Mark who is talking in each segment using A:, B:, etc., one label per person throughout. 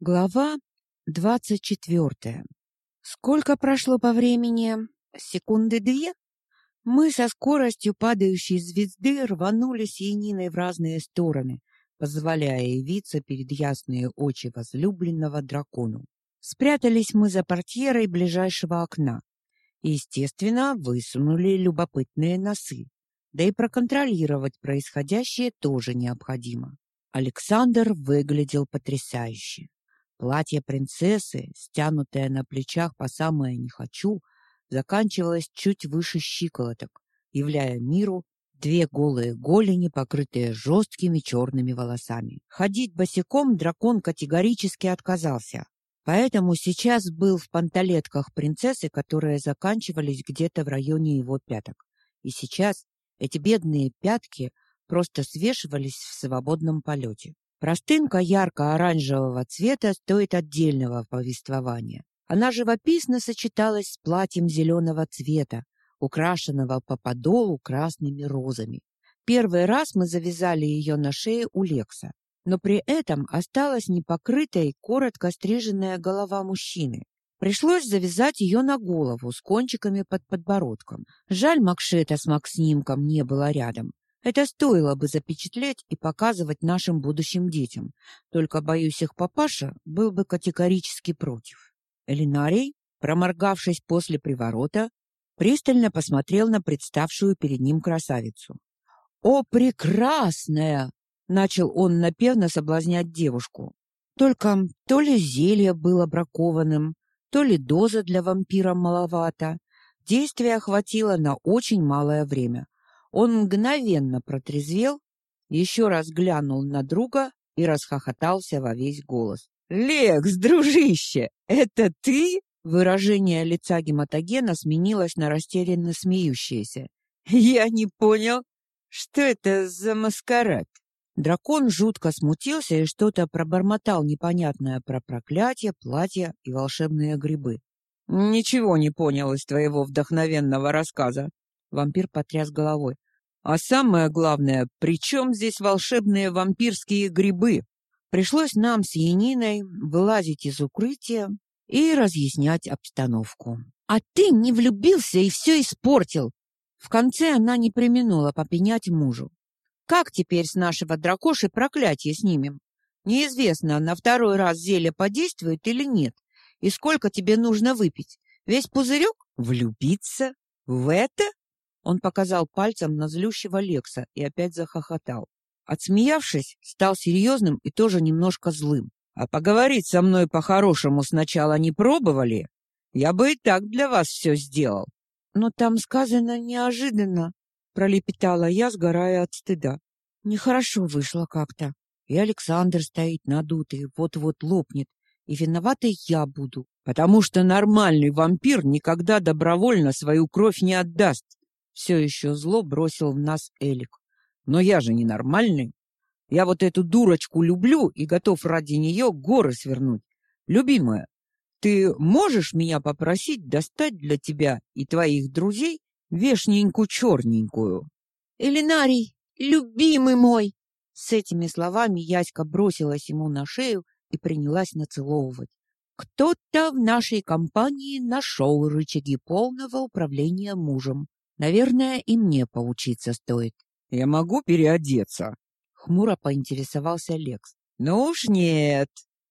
A: Глава двадцать четвертая. Сколько прошло по времени? Секунды две? Мы со скоростью падающей звезды рванули с в разные стороны, позволяя явиться перед ясные очи возлюбленного дракону. Спрятались мы за портьерой ближайшего окна. Естественно, высунули любопытные носы. Да и проконтролировать происходящее тоже необходимо. Александр выглядел потрясающе. Платье принцессы, стянутое на плечах по самое не хочу, заканчивалось чуть выше щиколоток, являя миру две голые голени, покрытые жесткими черными волосами. Ходить босиком дракон категорически отказался. Поэтому сейчас был в панталетках принцессы, которые заканчивались где-то в районе его пяток. И сейчас эти бедные пятки просто свешивались в свободном полете. Простынка ярко-оранжевого цвета стоит отдельного повествования. Она живописно сочеталась с платьем зеленого цвета, украшенного по подолу красными розами. Первый раз мы завязали ее на шее у Лекса, но при этом осталась непокрытой, коротко стриженная голова мужчины. Пришлось завязать ее на голову с кончиками под подбородком. Жаль, Макшета с Максимком не было рядом. Это стоило бы запечатлеть и показывать нашим будущим детям. Только, боюсь, их папаша был бы категорически против. Элинарий, проморгавшись после приворота, пристально посмотрел на представшую перед ним красавицу. «О, прекрасная!» — начал он напевно соблазнять девушку. Только то ли зелье было бракованным, то ли доза для вампира маловато. Действия хватило на очень малое время — он мгновенно протрезвел, еще раз глянул на друга и расхохотался во весь голос. «Лекс, дружище, это ты?» Выражение лица гематогена сменилось на растерянно смеющееся. «Я не понял, что это за маскарад?» Дракон жутко смутился и что-то пробормотал непонятное про проклятие, платье и волшебные грибы. «Ничего не понял из твоего вдохновенного рассказа», Вампир потряс головой. А самое главное, при чем здесь волшебные вампирские грибы? Пришлось нам с Яниной вылазить из укрытия и разъяснять обстановку. А ты не влюбился и все испортил. В конце она не преминула попенять мужу. Как теперь с нашего дракоши проклятие снимем? Неизвестно, на второй раз зелье подействует или нет. И сколько тебе нужно выпить? Весь пузырек? Влюбиться? В это? Он показал пальцем на злющего Лекса и опять захохотал. Отсмеявшись, стал серьезным и тоже немножко злым. А поговорить со мной по-хорошему сначала не пробовали? Я бы и так для вас все сделал. Но там сказано неожиданно, пролепетала я, сгорая от стыда. Нехорошо вышло как-то. И Александр стоит надутый, вот-вот лопнет, и виноватой я буду, потому что нормальный вампир никогда добровольно свою кровь не отдаст. Все еще зло бросил в нас Элик. Но я же ненормальный. Я вот эту дурочку люблю и готов ради нее горы свернуть. Любимая, ты можешь меня попросить достать для тебя и твоих друзей вешненькую черненькую? Элинарий, любимый мой! С этими словами Яська бросилась ему на шею и принялась нацеловывать. Кто-то в нашей компании нашел рычаги полного управления мужем. Наверное, и мне поучиться стоит. Я могу переодеться, хмуро поинтересовался Лекс. Ну уж нет.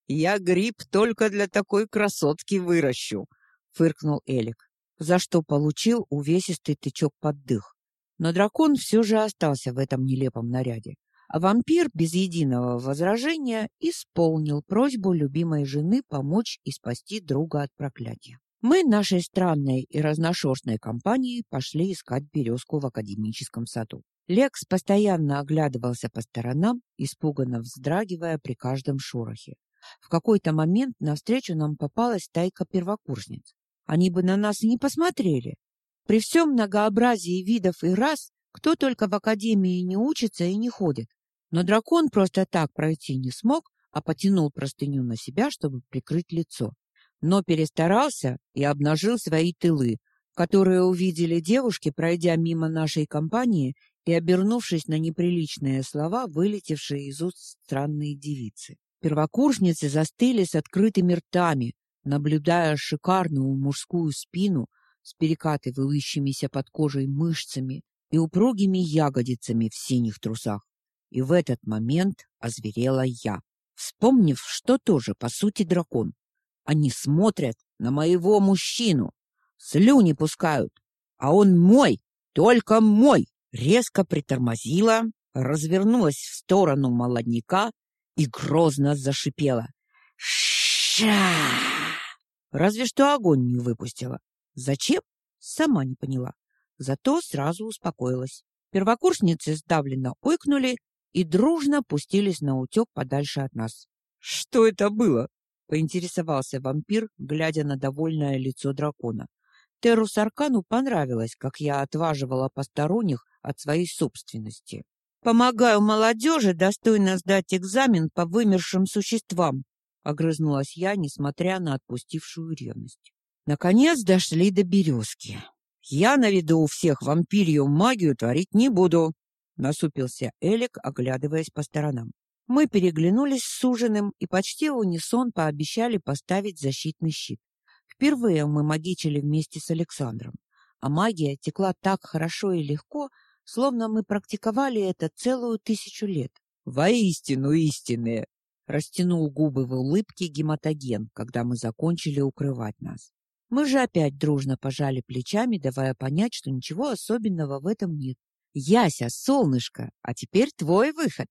A: Я гриб только для такой красотки выращу, фыркнул Элик, за что получил увесистый тычок под дых. Но дракон все же остался в этом нелепом наряде. А вампир без единого возражения исполнил просьбу любимой жены помочь и спасти друга от проклятия. Мы нашей странной и разношерстной компанией пошли искать березку в академическом саду. Лекс постоянно оглядывался по сторонам, испуганно вздрагивая при каждом шорохе. В какой-то момент навстречу нам попалась тайка первокурсниц. Они бы на нас не посмотрели. При всем многообразии видов и рас, кто только в академии не учится и не ходит. Но дракон просто так пройти не смог, а потянул простыню на себя, чтобы прикрыть лицо но перестарался и обнажил свои тылы, которые увидели девушки, пройдя мимо нашей компании и обернувшись на неприличные слова, вылетевшие из уст странной девицы. Первокурсницы застыли с открытыми ртами, наблюдая шикарную мужскую спину с перекатывающимися под кожей мышцами и упругими ягодицами в синих трусах. И в этот момент озверела я, вспомнив, что тоже по сути дракон. Они смотрят на моего мужчину, слюни пускают, а он мой, только мой. Резко притормозила, развернулась в сторону молодняка и грозно зашипела. Ша! Разве что огонь не выпустила. Зачем? Сама не поняла. Зато сразу успокоилась. Первокурсницы сдавленно ойкнули и дружно пустились на утек подальше от нас. Что это было? Поинтересовался вампир, глядя на довольное лицо дракона. Терру Саркану понравилось, как я отваживала посторонних от своей собственности. Помогаю молодежи достойно сдать экзамен по вымершим существам, огрызнулась я, несмотря на отпустившую ревность. Наконец дошли до березки. Я на виду у всех вампирью магию творить не буду, насупился Элик, оглядываясь по сторонам. Мы переглянулись с ужином и почти в унисон пообещали поставить защитный щит. Впервые мы магичили вместе с Александром, а магия текла так хорошо и легко, словно мы практиковали это целую тысячу лет. Воистину истинные, растянул губы в улыбке гематоген, когда мы закончили укрывать нас. Мы же опять дружно пожали плечами, давая понять, что ничего особенного в этом нет. Яся, солнышко, а теперь твой выход.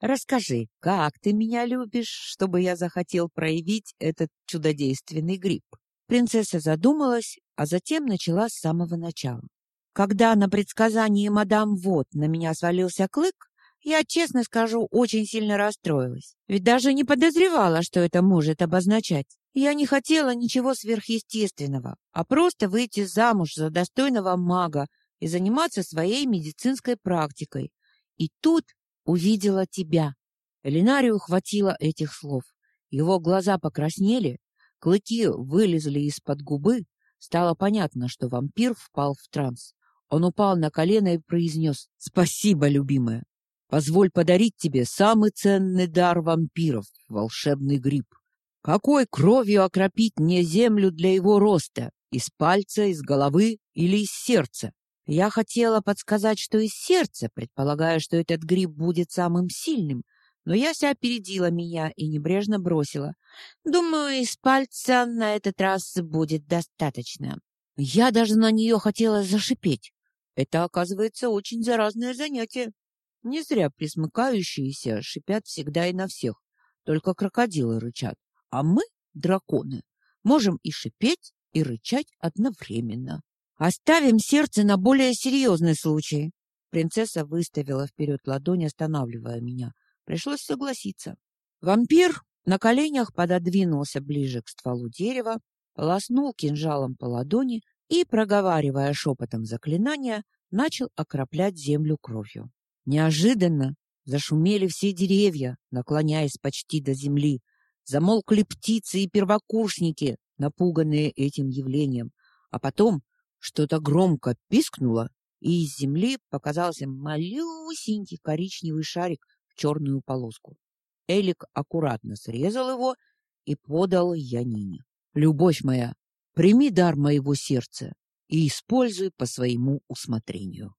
A: Расскажи, как ты меня любишь, чтобы я захотел проявить этот чудодейственный гриб? Принцесса задумалась, а затем начала с самого начала. Когда на предсказании мадам Вот на меня свалился клык, я, честно скажу, очень сильно расстроилась. Ведь даже не подозревала, что это может обозначать. Я не хотела ничего сверхъестественного, а просто выйти замуж за достойного мага и заниматься своей медицинской практикой. И тут увидела тебя. Элинарию хватило этих слов. Его глаза покраснели, клыки вылезли из-под губы, стало понятно, что вампир впал в транс. Он упал на колено и произнес «Спасибо, любимая! Позволь подарить тебе самый ценный дар вампиров — волшебный гриб. Какой кровью окропить мне землю для его роста? Из пальца, из головы или из сердца? Я хотела подсказать, что из сердца, предполагая, что этот гриб будет самым сильным, но Яся опередила меня и небрежно бросила. Думаю, из пальца на этот раз будет достаточно. Я даже на нее хотела зашипеть. Это, оказывается, очень заразное занятие. Не зря присмыкающиеся шипят всегда и на всех. Только крокодилы рычат. А мы, драконы, можем и шипеть, и рычать одновременно. Оставим сердце на более серьезный случай. Принцесса выставила вперед ладонь, останавливая меня. Пришлось согласиться. Вампир на коленях пододвинулся ближе к стволу дерева, полоснул кинжалом по ладони и, проговаривая шепотом заклинания, начал окроплять землю кровью. Неожиданно зашумели все деревья, наклоняясь почти до земли. Замолкли птицы и первокурсники, напуганные этим явлением. А потом что-то громко пискнуло, и из земли показался малюсенький коричневый шарик в черную полоску. Элик аккуратно срезал его и подал Янине. «Любовь моя, прими дар моего сердца и используй по своему усмотрению».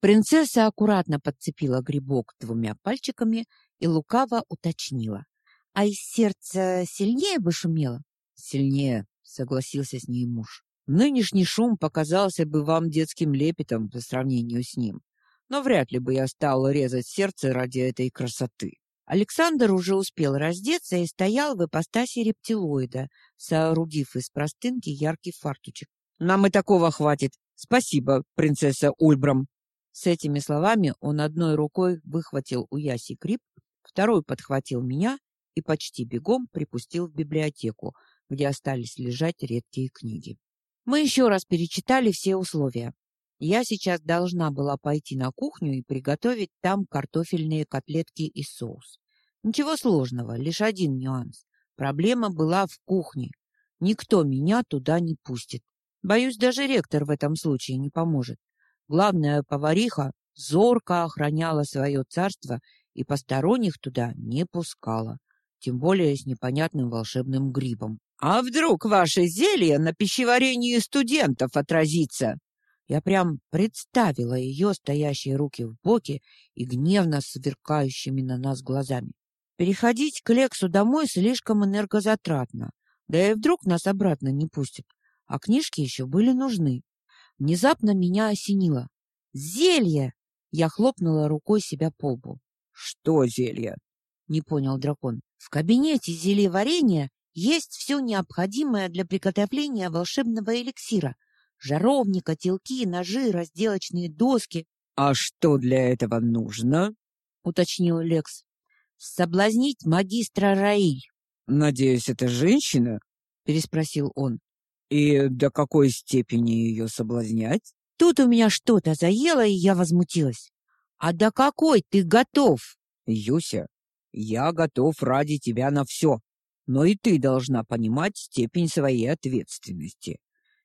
A: Принцесса аккуратно подцепила грибок двумя пальчиками и лукаво уточнила. «А из сердца сильнее бы шумело?» «Сильнее», — согласился с ней муж. Нынешний шум показался бы вам детским лепетом по сравнению с ним, но вряд ли бы я стал резать сердце ради этой красоты. Александр уже успел раздеться и стоял в ипостаси рептилоида, соорудив из простынки яркий фартучек. Нам и такого хватит. Спасибо, принцесса Ульбрам. С этими словами он одной рукой выхватил у Яси гриб, второй подхватил меня и почти бегом припустил в библиотеку, где остались лежать редкие книги. Мы еще раз перечитали все условия. Я сейчас должна была пойти на кухню и приготовить там картофельные котлетки и соус. Ничего сложного, лишь один нюанс. Проблема была в кухне. Никто меня туда не пустит. Боюсь, даже ректор в этом случае не поможет. Главная повариха зорко охраняла свое царство и посторонних туда не пускала. тем более с непонятным волшебным грибом. А вдруг ваше зелье на пищеварении студентов отразится? Я прям представила ее стоящие руки в боки и гневно сверкающими на нас глазами. Переходить к Лексу домой слишком энергозатратно. Да и вдруг нас обратно не пустят. А книжки еще были нужны. Внезапно меня осенило. Зелье! Я хлопнула рукой себя по лбу.
B: Что зелье?
A: Не понял дракон. В кабинете зельеварения есть все необходимое для приготовления волшебного эликсира. Жаровни, котелки, ножи, разделочные доски.
B: А что для этого нужно?
A: уточнил Лекс. Соблазнить магистра Раиль.
B: Надеюсь, это женщина?
A: переспросил он.
B: И до какой степени ее соблазнять?
A: Тут у меня что-то заело, и я возмутилась. А до какой ты готов?
B: Юся, я готов ради тебя на все. Но и ты должна понимать степень своей ответственности.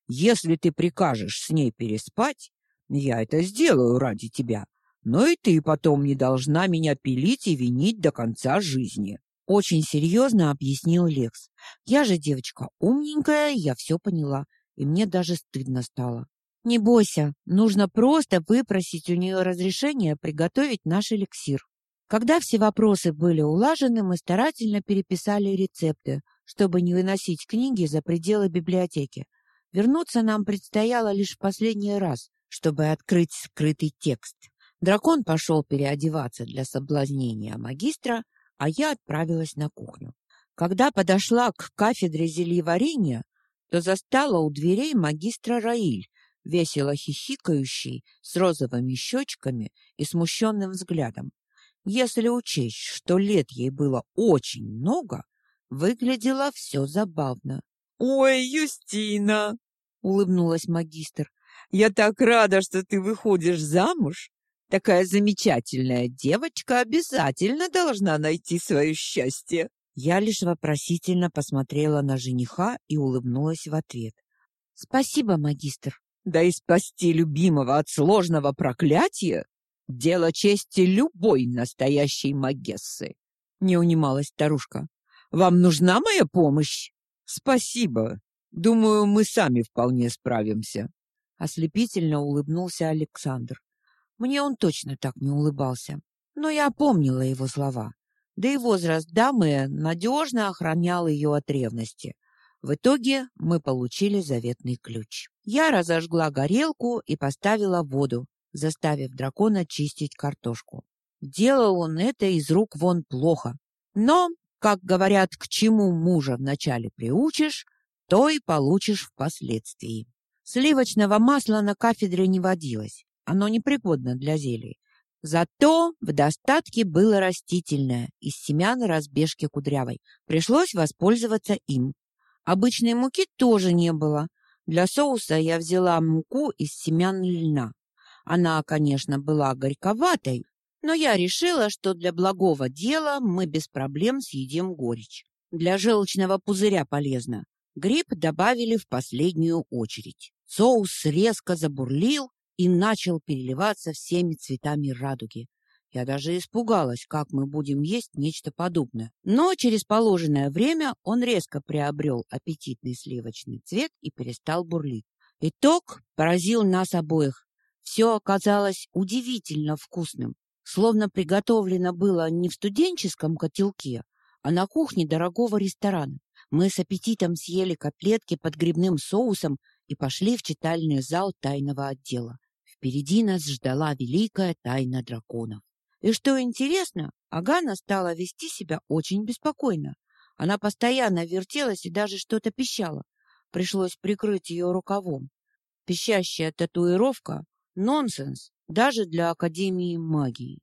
B: Если ты прикажешь с ней переспать, я это сделаю ради тебя. Но и ты потом не должна меня пилить и винить до конца жизни.
A: Очень серьезно объяснил Лекс. Я же девочка умненькая, я все поняла, и мне даже стыдно стало. Не бойся, нужно просто выпросить у нее разрешение приготовить наш эликсир. Когда все вопросы были улажены, мы старательно переписали рецепты, чтобы не выносить книги за пределы библиотеки. Вернуться нам предстояло лишь в последний раз, чтобы открыть скрытый текст. Дракон пошел переодеваться для соблазнения магистра, а я отправилась на кухню. Когда подошла к кафедре зельеварения, то застала у дверей магистра Раиль, весело хихикающий, с розовыми щечками и смущенным взглядом. Если учесть, что лет ей было очень много, выглядело все забавно.
B: «Ой, Юстина!» — улыбнулась магистр.
A: «Я так рада, что ты выходишь замуж. Такая замечательная девочка обязательно должна найти свое счастье». Я лишь вопросительно посмотрела на жениха и улыбнулась в ответ. «Спасибо, магистр».
B: Да и спасти любимого от сложного проклятия — дело чести любой настоящей магессы. Не унималась старушка. Вам нужна моя помощь? Спасибо. Думаю, мы сами вполне справимся.
A: Ослепительно улыбнулся Александр. Мне он точно так не улыбался, но я помнила его слова. Да и возраст дамы надежно охранял ее от ревности. В итоге мы получили заветный ключ. Я разожгла горелку и поставила воду, заставив дракона чистить картошку. Делал он это из рук вон плохо. Но, как говорят, к чему мужа вначале приучишь, то и получишь впоследствии. Сливочного масла на кафедре не водилось. Оно не пригодно для зелий. Зато в достатке было растительное из семян разбежки кудрявой. Пришлось воспользоваться им. Обычной муки тоже не было. Для соуса я взяла муку из семян льна. Она, конечно, была горьковатой, но я решила, что для благого дела мы без проблем съедим горечь. Для желчного пузыря полезно. Гриб добавили в последнюю очередь. Соус резко забурлил и начал переливаться всеми цветами радуги. Я даже испугалась, как мы будем есть нечто подобное. Но через положенное время он резко приобрел аппетитный сливочный цвет и перестал бурлить. Итог поразил нас обоих. Все оказалось удивительно вкусным, словно приготовлено было не в студенческом котелке, а на кухне дорогого ресторана. Мы с аппетитом съели котлетки под грибным соусом и пошли в читальный зал тайного отдела. Впереди нас ждала великая тайна драконов. И что интересно, Агана стала вести себя очень беспокойно. Она постоянно вертелась и даже что-то пищала. Пришлось прикрыть ее рукавом. Пищащая татуировка — нонсенс даже для Академии магии.